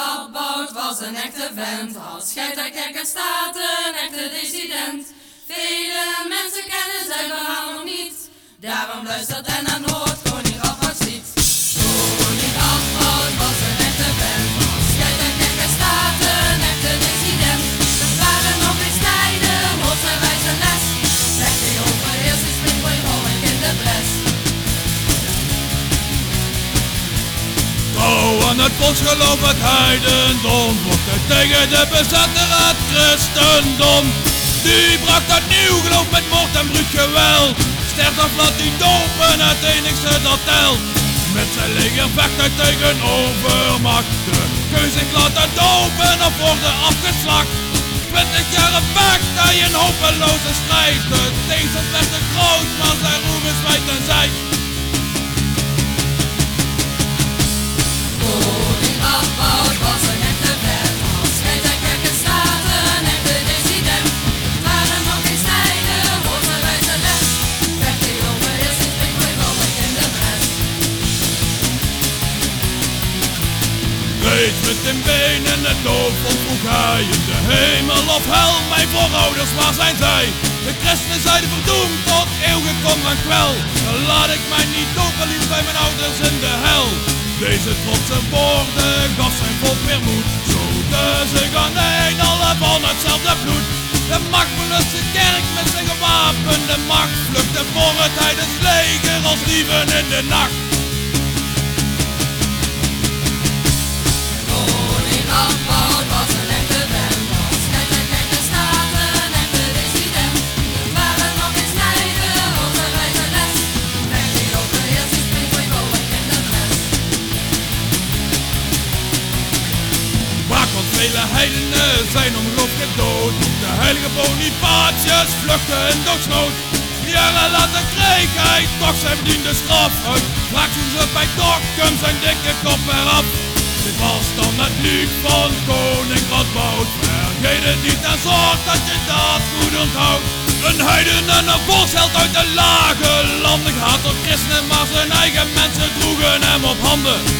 Radboud was een echte vent, als scheid uit kerk staat een echte dissident. Vele mensen kennen zijn verhaal nog niet, daarom luistert en aan Aan het volksgeloof het heidendom Vocht tegen de bezetter het christendom. Die bracht het nieuw geloof met moord en bruut geweld. Sterft laat die dopen het enigste dat telt. Met zijn leger vecht hij tegen overmacht De keuze het dopen of worden afgeslacht. Twintig jaren vecht hij een hopeloze strijd. De tegenstand werd te groot, zijn Met de benen het dood vroeg hij in de hemel of hel, mijn voorouders, waar zijn zij? De christenen zeiden verdoemd tot eeuwige kom en kwel. Laat ik mij niet liefst bij mijn ouders in de hel. Deze trotse woorden gaf zijn volk weer moed. Zo zich aan een, alle van hetzelfde bloed. De machtbeluste kerk met zijn gewapende macht vluchtte voor het tijdens leger als dieven in de nacht. Vele heidenen zijn om gedood. De heilige Bonifatius vluchtte in doodsnood. Jaren later kreeg hij toch zijn verdiende straf uit. Ze bij Dokkum zijn dikke kop eraf. Dit was dan het lied van koning Radboud. Vergeet het niet en zorg dat je dat goed onthoudt. Een heiden en een uit de lage landen. Gehaat door christenen, maar zijn eigen mensen droegen hem op handen.